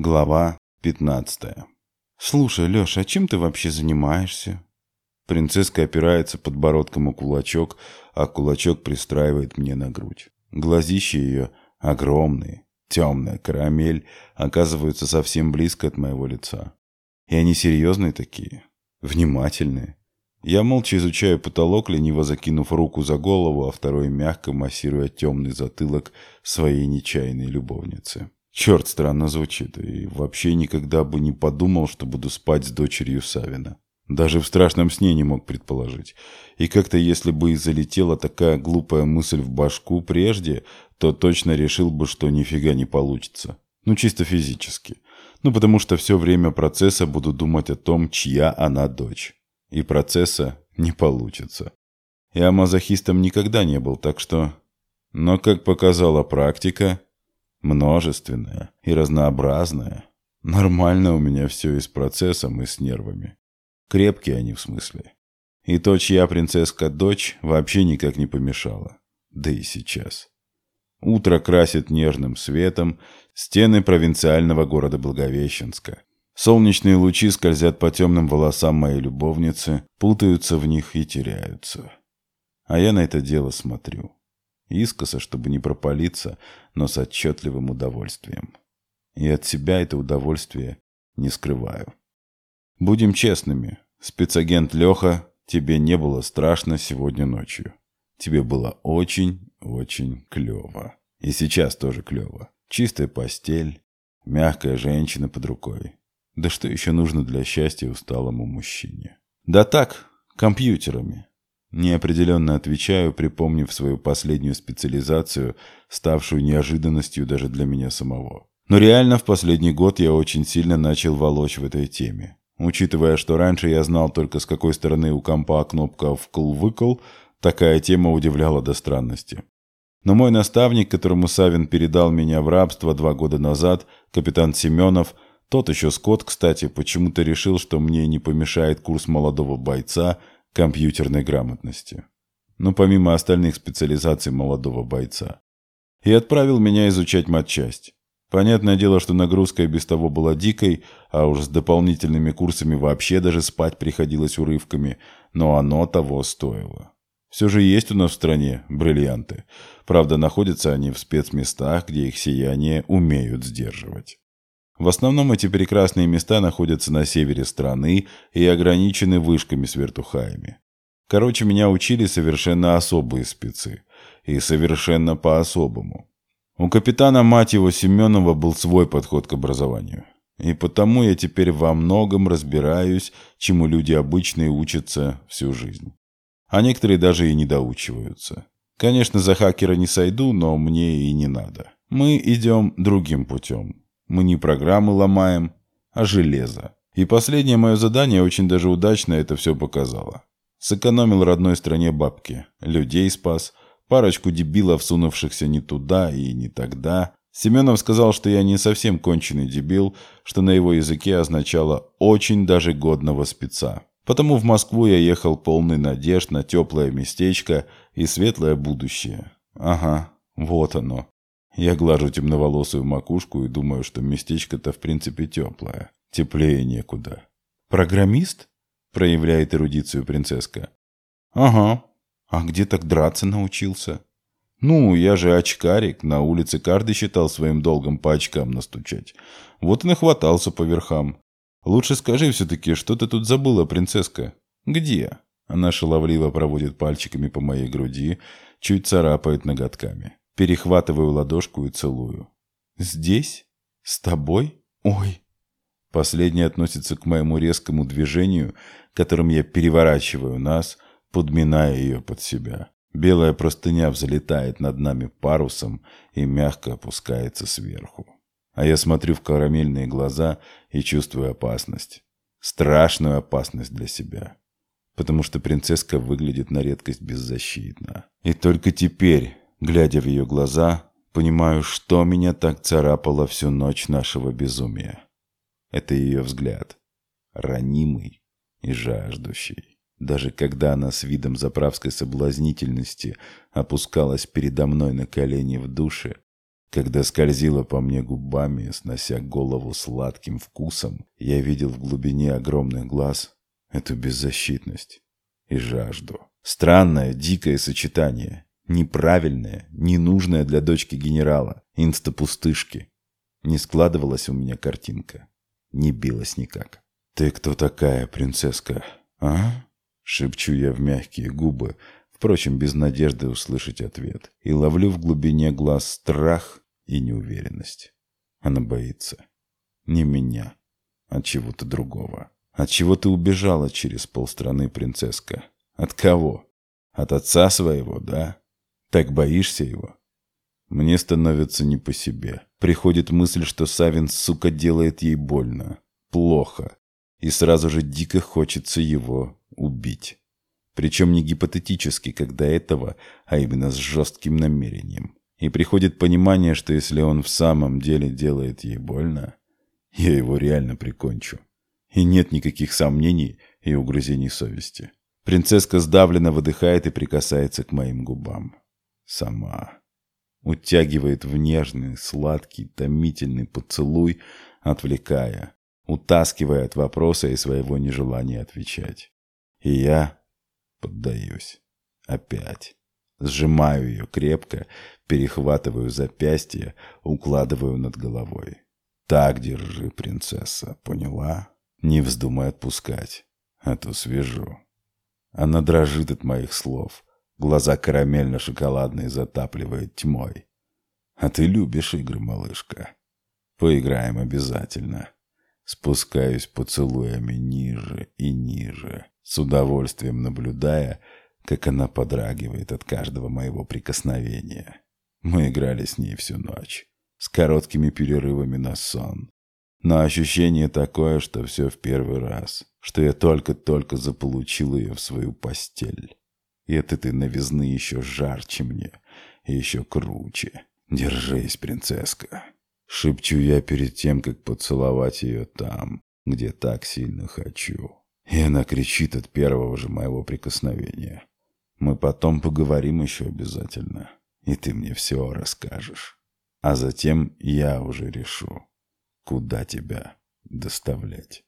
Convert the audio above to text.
Глава 15 «Слушай, Леша, а чем ты вообще занимаешься?» Принцесска опирается подбородком о кулачок, а кулачок пристраивает мне на грудь. Глазища ее огромные, темная карамель, оказываются совсем близко от моего лица. И они серьезные такие, внимательные. Я молча изучаю потолок, лениво закинув руку за голову, а второй мягко массируя темный затылок своей нечаянной любовницы. Черт, странно звучит, и вообще никогда бы не подумал, что буду спать с дочерью Савина. Даже в страшном сне не мог предположить. И как-то если бы и залетела такая глупая мысль в башку прежде, то точно решил бы, что нифига не получится. Ну, чисто физически. Ну, потому что все время процесса буду думать о том, чья она дочь. И процесса не получится. Я мазохистом никогда не был, так что... Но, как показала практика, множественная и разнообразная. Нормально у меня все и с процессом, и с нервами. Крепкие они в смысле. И то, чья принцесска-дочь, вообще никак не помешала. Да и сейчас. Утро красит нежным светом стены провинциального города Благовещенска. Солнечные лучи скользят по темным волосам моей любовницы, путаются в них и теряются. А я на это дело смотрю. Искоса, чтобы не пропалиться, но с отчетливым удовольствием. И от себя это удовольствие не скрываю. Будем честными, спецагент Леха, тебе не было страшно сегодня ночью. Тебе было очень-очень клево. И сейчас тоже клево. Чистая постель, мягкая женщина под рукой. Да что еще нужно для счастья усталому мужчине? Да так, компьютерами. Неопределенно отвечаю, припомнив свою последнюю специализацию, ставшую неожиданностью даже для меня самого. Но реально в последний год я очень сильно начал волочь в этой теме. Учитывая, что раньше я знал только с какой стороны у компа кнопка «вкл-выкл», такая тема удивляла до странности. Но мой наставник, которому Савин передал меня в рабство два года назад, капитан Семенов, тот еще скот, кстати, почему-то решил, что мне не помешает курс молодого бойца – компьютерной грамотности. Ну, помимо остальных специализаций молодого бойца. И отправил меня изучать матчасть. Понятное дело, что нагрузка и без того была дикой, а уж с дополнительными курсами вообще даже спать приходилось урывками, но оно того стоило. Все же есть у нас в стране бриллианты. Правда, находятся они в спецместах, где их сияние умеют сдерживать. В основном эти прекрасные места находятся на севере страны и ограничены вышками с вертухаями. Короче, меня учили совершенно особые спецы. И совершенно по-особому. У капитана, мать его, Семенова, был свой подход к образованию. И потому я теперь во многом разбираюсь, чему люди обычные учатся всю жизнь. А некоторые даже и не доучиваются. Конечно, за хакера не сойду, но мне и не надо. Мы идем другим путем. Мы не программы ломаем, а железо. И последнее мое задание очень даже удачно это все показало. Сэкономил родной стране бабки, людей спас, парочку дебилов, сунувшихся не туда и не тогда. Семенов сказал, что я не совсем конченый дебил, что на его языке означало «очень даже годного спеца». Потому в Москву я ехал полный надежд на теплое местечко и светлое будущее. Ага, вот оно. Я глажу темноволосую макушку и думаю, что местечко-то в принципе теплое. Теплее некуда. «Программист?» – проявляет эрудицию принцесска. «Ага. А где так драться научился?» «Ну, я же очкарик, на улице каждый считал своим долгом по очкам настучать. Вот и нахватался по верхам. Лучше скажи все-таки, что ты тут забыла, принцесска?» «Где?» Она шаловливо проводит пальчиками по моей груди, чуть царапает ноготками. Перехватываю ладошку и целую. «Здесь? С тобой? Ой!» Последнее относится к моему резкому движению, которым я переворачиваю нас, подминая ее под себя. Белая простыня взлетает над нами парусом и мягко опускается сверху. А я смотрю в карамельные глаза и чувствую опасность. Страшную опасность для себя. Потому что принцесска выглядит на редкость беззащитно. И только теперь, Глядя в ее глаза, понимаю, что меня так царапало всю ночь нашего безумия. Это ее взгляд. Ранимый и жаждущий. Даже когда она с видом заправской соблазнительности опускалась передо мной на колени в душе, Когда скользила по мне губами, снося голову сладким вкусом, я видел в глубине огромных глаз эту беззащитность и жажду. Странное, дикое сочетание. Неправильное, ненужное для дочки генерала, инстапустышки. Не складывалась у меня картинка. Не билась никак. «Ты кто такая, принцесска, а?» Шепчу я в мягкие губы, впрочем, без надежды услышать ответ. И ловлю в глубине глаз страх и неуверенность. Она боится. Не меня, а чего-то другого. От чего ты убежала через полстраны, принцесска? От кого? От отца своего, да? Так боишься его? Мне становится не по себе. Приходит мысль, что Савин, сука, делает ей больно. Плохо. И сразу же дико хочется его убить. Причем не гипотетически, как до этого, а именно с жестким намерением. И приходит понимание, что если он в самом деле делает ей больно, я его реально прикончу. И нет никаких сомнений и угрызений совести. Принцесска сдавленно выдыхает и прикасается к моим губам. Сама. Утягивает в нежный, сладкий, томительный поцелуй, отвлекая, утаскивая от вопроса и своего нежелания отвечать. И я поддаюсь. Опять. Сжимаю ее крепко, перехватываю запястье, укладываю над головой. «Так держи, принцесса, поняла? Не вздумай отпускать, а то свяжу». Она дрожит от моих слов. Глаза карамельно-шоколадные затапливает тьмой. «А ты любишь игры, малышка? Поиграем обязательно». Спускаюсь поцелуями ниже и ниже, с удовольствием наблюдая, как она подрагивает от каждого моего прикосновения. Мы играли с ней всю ночь, с короткими перерывами на сон. Но ощущение такое, что все в первый раз, что я только-только заполучил ее в свою постель. И от этой новизны еще жарче мне, и еще круче. Держись, принцесска. Шепчу я перед тем, как поцеловать ее там, где так сильно хочу. И она кричит от первого же моего прикосновения. Мы потом поговорим еще обязательно, и ты мне все расскажешь. А затем я уже решу, куда тебя доставлять.